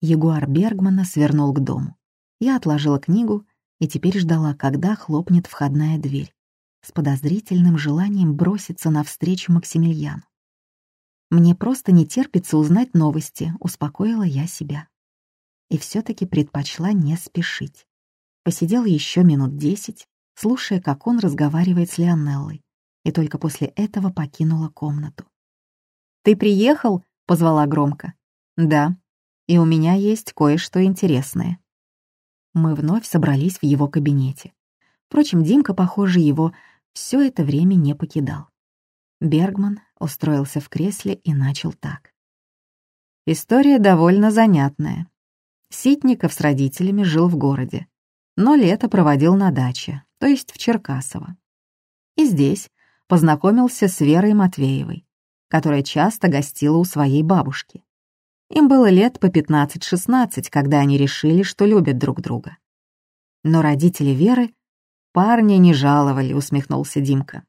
Ягуар Бергмана свернул к дому. Я отложила книгу и теперь ждала, когда хлопнет входная дверь, с подозрительным желанием броситься навстречу Максимилиану. «Мне просто не терпится узнать новости», — успокоила я себя. И все таки предпочла не спешить. Посидела еще минут десять, слушая, как он разговаривает с Леонеллой, и только после этого покинула комнату. «Ты приехал?» — позвала громко. «Да, и у меня есть кое-что интересное». Мы вновь собрались в его кабинете. Впрочем, Димка, похоже, его все это время не покидал. Бергман устроился в кресле и начал так. История довольно занятная. Ситников с родителями жил в городе, но лето проводил на даче, то есть в Черкасово. И здесь познакомился с Верой Матвеевой, которая часто гостила у своей бабушки. Им было лет по 15-16, когда они решили, что любят друг друга. Но родители Веры парня не жаловали, усмехнулся Димка.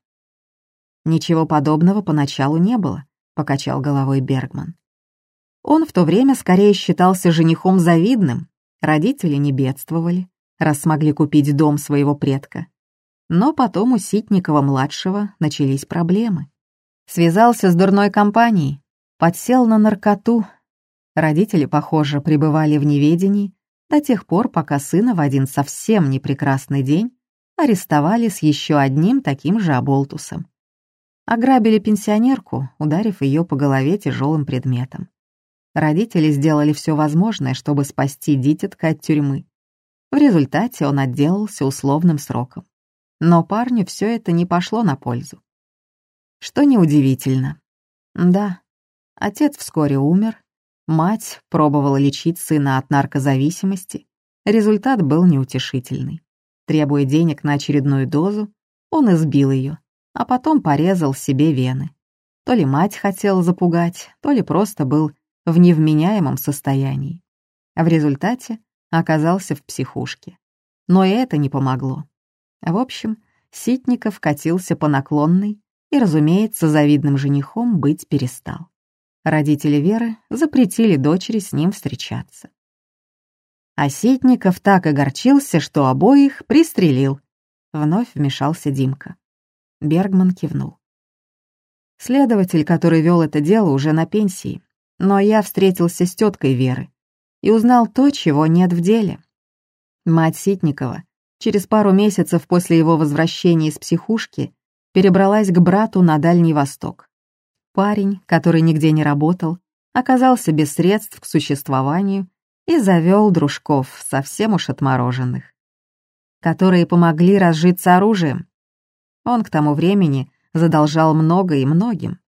Ничего подобного поначалу не было, покачал головой Бергман. Он в то время скорее считался женихом завидным, родители не бедствовали, раз смогли купить дом своего предка. Но потом у Ситникова-младшего начались проблемы. Связался с дурной компанией, подсел на наркоту. Родители, похоже, пребывали в неведении до тех пор, пока сына в один совсем непрекрасный день арестовали с еще одним таким же оболтусом. Ограбили пенсионерку, ударив ее по голове тяжелым предметом. Родители сделали все возможное, чтобы спасти дитятка от тюрьмы. В результате он отделался условным сроком. Но парню все это не пошло на пользу. Что неудивительно. Да, отец вскоре умер, мать пробовала лечить сына от наркозависимости, результат был неутешительный. Требуя денег на очередную дозу, он избил ее, а потом порезал себе вены. То ли мать хотела запугать, то ли просто был в невменяемом состоянии. А в результате оказался в психушке. Но и это не помогло. В общем, Ситников катился по наклонной и, разумеется, завидным женихом быть перестал. Родители Веры запретили дочери с ним встречаться. Ситников так огорчился, что обоих пристрелил. Вновь вмешался Димка. Бергман кивнул. Следователь, который вел это дело, уже на пенсии, но я встретился с теткой Веры и узнал то, чего нет в деле. Мать Ситникова через пару месяцев после его возвращения из психушки перебралась к брату на Дальний Восток. Парень, который нигде не работал, оказался без средств к существованию и завел дружков, совсем уж отмороженных, которые помогли разжиться оружием. Он к тому времени задолжал много и многим.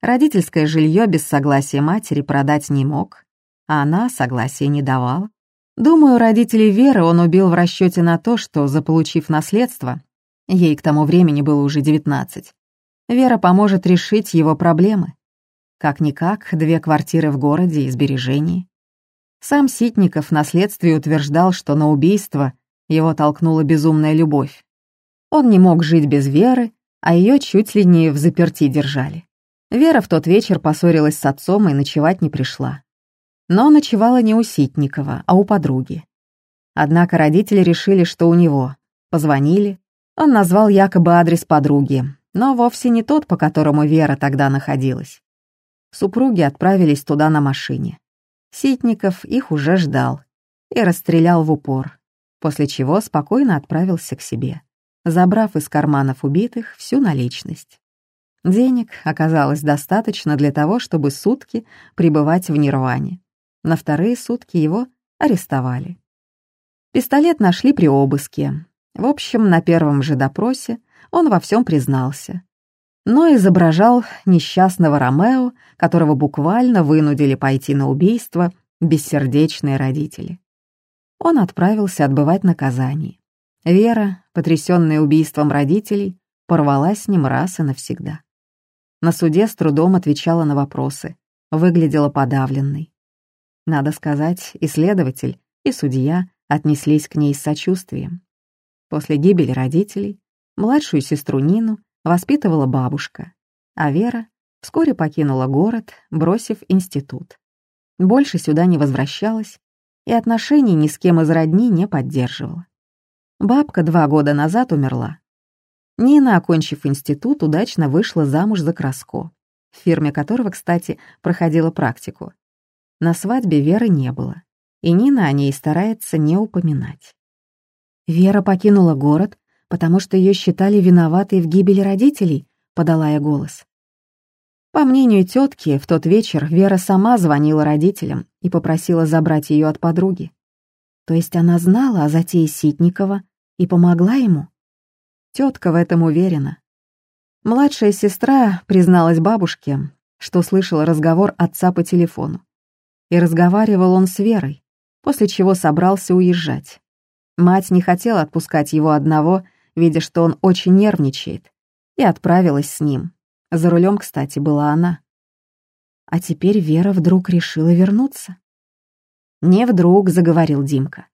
Родительское жилье без согласия матери продать не мог, а она согласия не давала. Думаю, родителей Веры он убил в расчете на то, что, заполучив наследство, ей к тому времени было уже 19, Вера поможет решить его проблемы. Как-никак, две квартиры в городе и сбережения. Сам Ситников на следствии утверждал, что на убийство его толкнула безумная любовь. Он не мог жить без Веры, а ее чуть ли не в заперти держали. Вера в тот вечер поссорилась с отцом и ночевать не пришла но ночевала не у Ситникова, а у подруги. Однако родители решили, что у него. Позвонили, он назвал якобы адрес подруги, но вовсе не тот, по которому Вера тогда находилась. Супруги отправились туда на машине. Ситников их уже ждал и расстрелял в упор, после чего спокойно отправился к себе, забрав из карманов убитых всю наличность. Денег оказалось достаточно для того, чтобы сутки пребывать в нирване. На вторые сутки его арестовали. Пистолет нашли при обыске. В общем, на первом же допросе он во всем признался. Но изображал несчастного Ромео, которого буквально вынудили пойти на убийство бессердечные родители. Он отправился отбывать наказание. Вера, потрясённая убийством родителей, порвалась с ним раз и навсегда. На суде с трудом отвечала на вопросы, выглядела подавленной. Надо сказать, и следователь, и судья отнеслись к ней с сочувствием. После гибели родителей младшую сестру Нину воспитывала бабушка, а Вера вскоре покинула город, бросив институт. больше сюда не возвращалась и отношений ни с кем из родни не поддерживала. Бабка два года назад умерла. Нина, окончив институт, удачно вышла замуж за Краско, в фирме которого, кстати, проходила практику. На свадьбе Веры не было, и Нина о ней старается не упоминать. Вера покинула город, потому что ее считали виноватой в гибели родителей, подала я голос. По мнению тетки, в тот вечер Вера сама звонила родителям и попросила забрать ее от подруги. То есть она знала о затее Ситникова и помогла ему? Тетка в этом уверена. Младшая сестра призналась бабушке, что слышала разговор отца по телефону. И разговаривал он с Верой, после чего собрался уезжать. Мать не хотела отпускать его одного, видя, что он очень нервничает, и отправилась с ним. За рулем, кстати, была она. А теперь Вера вдруг решила вернуться. «Не вдруг», — заговорил Димка.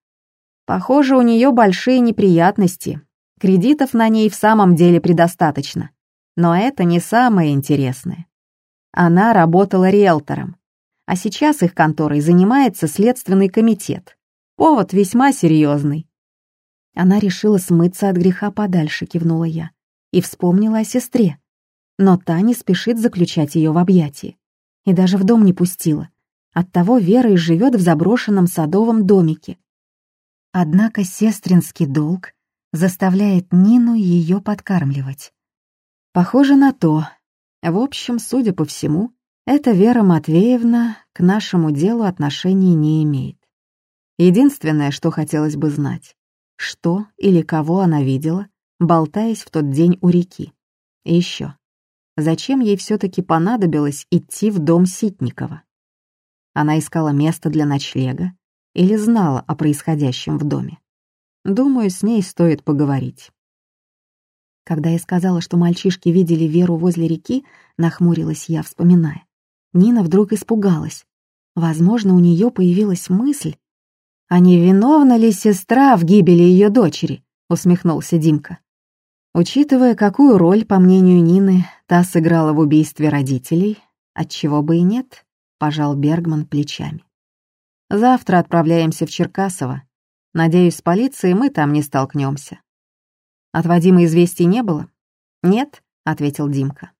«Похоже, у нее большие неприятности. Кредитов на ней в самом деле предостаточно. Но это не самое интересное. Она работала риэлтором, а сейчас их конторой занимается Следственный комитет. Повод весьма серьезный. Она решила смыться от греха подальше, кивнула я, и вспомнила о сестре но та не спешит заключать ее в объятии. И даже в дом не пустила. Оттого Вера и живет в заброшенном садовом домике. Однако сестринский долг заставляет Нину ее подкармливать. Похоже на то. В общем, судя по всему, эта Вера Матвеевна к нашему делу отношений не имеет. Единственное, что хотелось бы знать, что или кого она видела, болтаясь в тот день у реки. Еще, зачем ей все-таки понадобилось идти в дом Ситникова. Она искала место для ночлега или знала о происходящем в доме. Думаю, с ней стоит поговорить. Когда я сказала, что мальчишки видели Веру возле реки, нахмурилась я, вспоминая. Нина вдруг испугалась. Возможно, у нее появилась мысль. «А не виновна ли сестра в гибели ее дочери?» — усмехнулся Димка. Учитывая, какую роль, по мнению Нины, та сыграла в убийстве родителей, отчего бы и нет, пожал Бергман плечами. Завтра отправляемся в Черкасово. Надеюсь, с полицией мы там не столкнемся. От Вадима известий не было? Нет, ответил Димка.